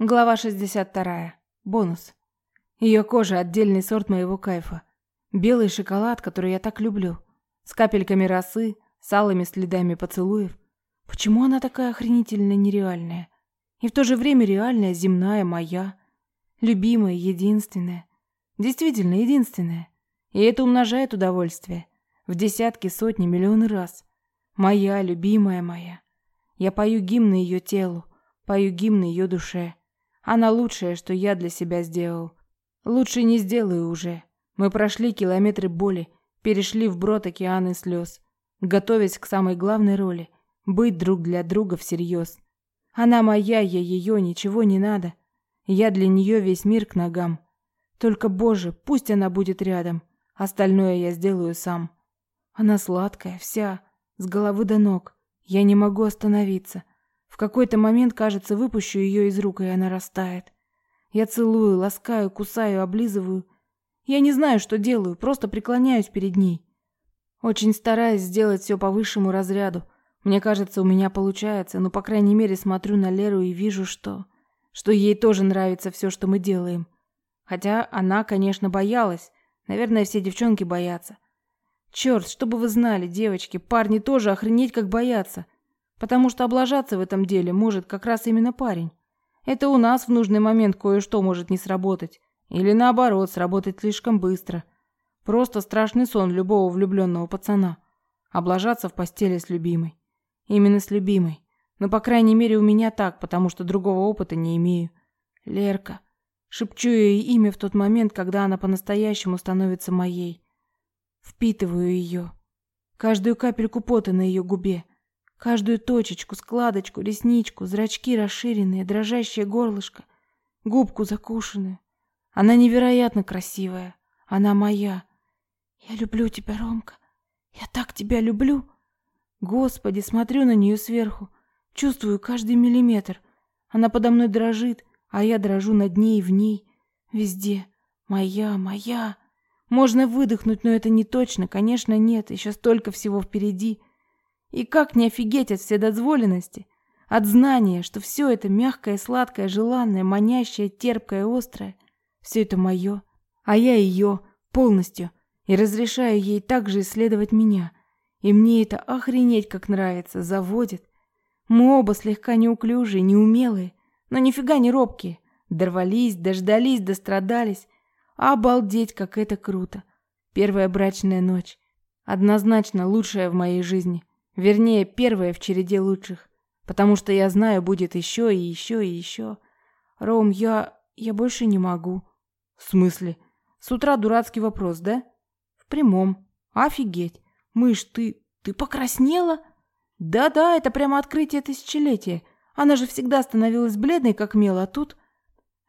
Глава 62. Бонус. Ее кожа – отдельный сорт моего кайфа. Белый шоколад, который я так люблю. С капельками росы, с алыми следами поцелуев. Почему она такая охренительно нереальная? И в то же время реальная, земная, моя. Любимая, единственная. Действительно, единственная. И это умножает удовольствие. В десятки, сотни, миллионы раз. Моя, любимая моя. Я пою гимн ее телу, пою гимн ее душе. Она лучшее, что я для себя сделал. Лучше не сделаю уже. Мы прошли километры боли, перешли в брод океаны слез, готовясь к самой главной роли — быть друг для друга всерьез. Она моя, я ее, ничего не надо. Я для нее весь мир к ногам. Только, Боже, пусть она будет рядом. Остальное я сделаю сам. Она сладкая, вся, с головы до ног. Я не могу остановиться. В какой-то момент, кажется, выпущу ее из рук, и она растает. Я целую, ласкаю, кусаю, облизываю. Я не знаю, что делаю, просто преклоняюсь перед ней. Очень стараюсь сделать все по высшему разряду. Мне кажется, у меня получается, но, по крайней мере, смотрю на Леру и вижу, что... Что ей тоже нравится все, что мы делаем. Хотя она, конечно, боялась. Наверное, все девчонки боятся. Черт, чтобы вы знали, девочки, парни тоже охренеть как боятся. Потому что облажаться в этом деле может как раз именно парень. Это у нас в нужный момент кое-что может не сработать. Или наоборот, сработать слишком быстро. Просто страшный сон любого влюбленного пацана. Облажаться в постели с любимой. Именно с любимой. Но, по крайней мере, у меня так, потому что другого опыта не имею. Лерка. Шепчу ее имя в тот момент, когда она по-настоящему становится моей. Впитываю ее. Каждую капельку пота на ее губе. Каждую точечку, складочку, ресничку, зрачки расширенные, дрожащее горлышко, губку закушенную. Она невероятно красивая. Она моя. Я люблю тебя, Ромка. Я так тебя люблю. Господи, смотрю на нее сверху. Чувствую каждый миллиметр. Она подо мной дрожит, а я дрожу над ней и в ней. Везде. Моя, моя. Можно выдохнуть, но это не точно. Конечно, нет. Еще столько всего впереди. И как не офигеть от вседозволенности, от знания, что все это мягкое, сладкое, желанное, манящее, терпкое, острое, все это мое, а я ее полностью, и разрешаю ей также исследовать меня. И мне это охренеть как нравится, заводит. Мы оба слегка неуклюжие, неумелые, но нифига не робкие. Дорвались, дождались, дострадались. Обалдеть, как это круто. Первая брачная ночь. Однозначно лучшая в моей жизни. Вернее, первая в череде лучших. Потому что я знаю, будет еще и еще и еще. Ром, я... я больше не могу. В смысле? С утра дурацкий вопрос, да? В прямом. Офигеть. Мышь, ты... ты покраснела? Да-да, это прямо открытие тысячелетия. Она же всегда становилась бледной, как мел, а тут...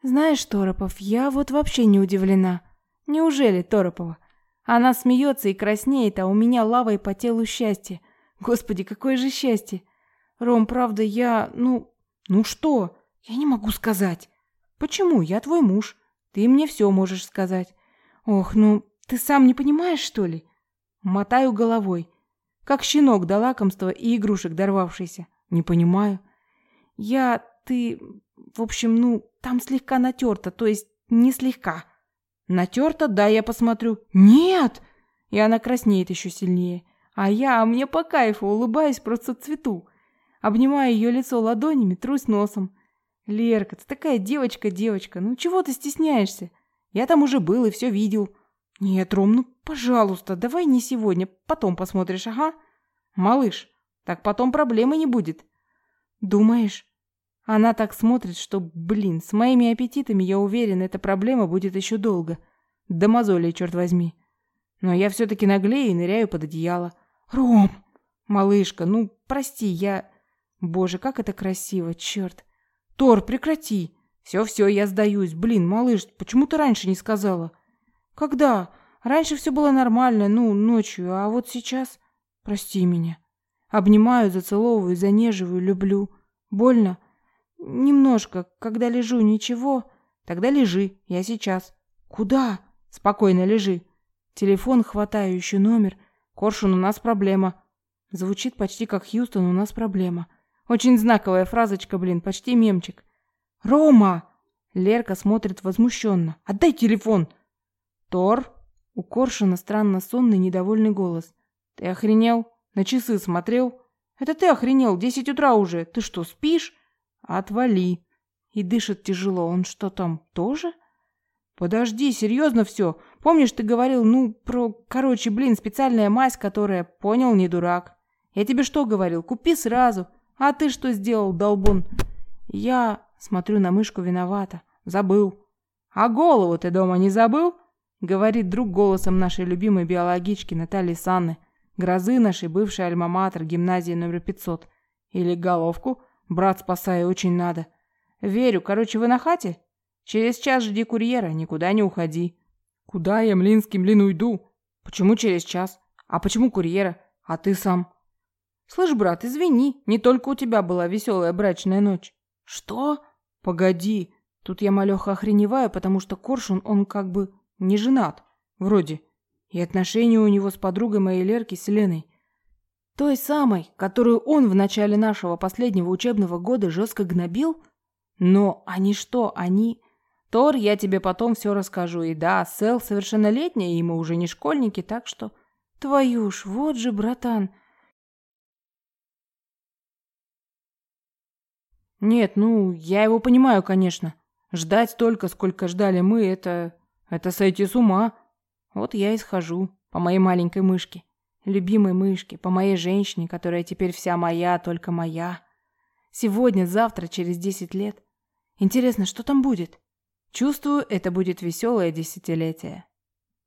Знаешь, Торопов, я вот вообще не удивлена. Неужели, Торопова? Она смеется и краснеет, а у меня лавой по телу счастье. Господи, какое же счастье! Ром, правда, я... Ну... Ну что? Я не могу сказать. Почему? Я твой муж. Ты мне все можешь сказать. Ох, ну, ты сам не понимаешь, что ли? Мотаю головой. Как щенок до лакомства и игрушек дорвавшийся. Не понимаю. Я... Ты... В общем, ну, там слегка натерто, то есть не слегка. Натерто? Да, я посмотрю. Нет! И она краснеет еще сильнее. А я, а мне по кайфу, улыбаюсь, просто цвету. Обнимаю ее лицо ладонями, трусь носом. Лерка, ты такая девочка-девочка, ну чего ты стесняешься? Я там уже был и все видел. Нет, Ром, ну пожалуйста, давай не сегодня, потом посмотришь, ага? Малыш, так потом проблемы не будет. Думаешь? Она так смотрит, что, блин, с моими аппетитами, я уверен, эта проблема будет еще долго. До мозолей, черт возьми. Но я все-таки наглею и ныряю под одеяло. «Ром!» «Малышка, ну, прости, я...» «Боже, как это красиво, черт!» «Тор, прекрати!» «Все-все, я сдаюсь. Блин, малыш, почему ты раньше не сказала?» «Когда? Раньше все было нормально, ну, ночью, а вот сейчас...» «Прости меня». Обнимаю, зацеловываю, занеживаю, люблю. Больно? Немножко. Когда лежу, ничего. Тогда лежи, я сейчас. Куда? Спокойно лежи. Телефон, хватаю, ищу номер. Коршун, у нас проблема. Звучит почти как Хьюстон, у нас проблема. Очень знаковая фразочка, блин, почти мемчик. Рома! Лерка смотрит возмущенно. Отдай телефон. Тор? У Коршина странно сонный, недовольный голос. Ты охренел? На часы смотрел? Это ты охренел, десять утра уже. Ты что, спишь? Отвали. И дышит тяжело. Он что там, тоже? Подожди, серьезно все. Помнишь, ты говорил, ну, про... Короче, блин, специальная мазь, которая... Понял, не дурак. Я тебе что говорил? Купи сразу. А ты что сделал, долбун? Я смотрю на мышку виновата. Забыл. А голову ты дома не забыл? Говорит друг голосом нашей любимой биологички Натальи Санны. Грозы нашей бывшей альма-матер гимназии номер 500. Или головку. Брат, спасай, очень надо. Верю. Короче, вы на хате? Через час жди курьера, никуда не уходи. Куда я, млинский млин, уйду? Почему через час? А почему курьера? А ты сам? Слышь, брат, извини, не только у тебя была веселая брачная ночь. Что? Погоди. Тут я малеха охреневаю, потому что Коршун, он как бы не женат. Вроде. И отношения у него с подругой моей Лерки Селеной. Той самой, которую он в начале нашего последнего учебного года жестко гнобил? Но они что, они... Тор, я тебе потом все расскажу. И да, Сэл совершеннолетняя, и мы уже не школьники, так что... Твою ж, вот же, братан, Нет, ну, я его понимаю, конечно. Ждать столько, сколько ждали мы, это... Это сойти с ума. Вот я и схожу по моей маленькой мышке. Любимой мышке, по моей женщине, которая теперь вся моя, только моя. Сегодня, завтра, через десять лет. Интересно, что там будет? Чувствую, это будет веселое десятилетие.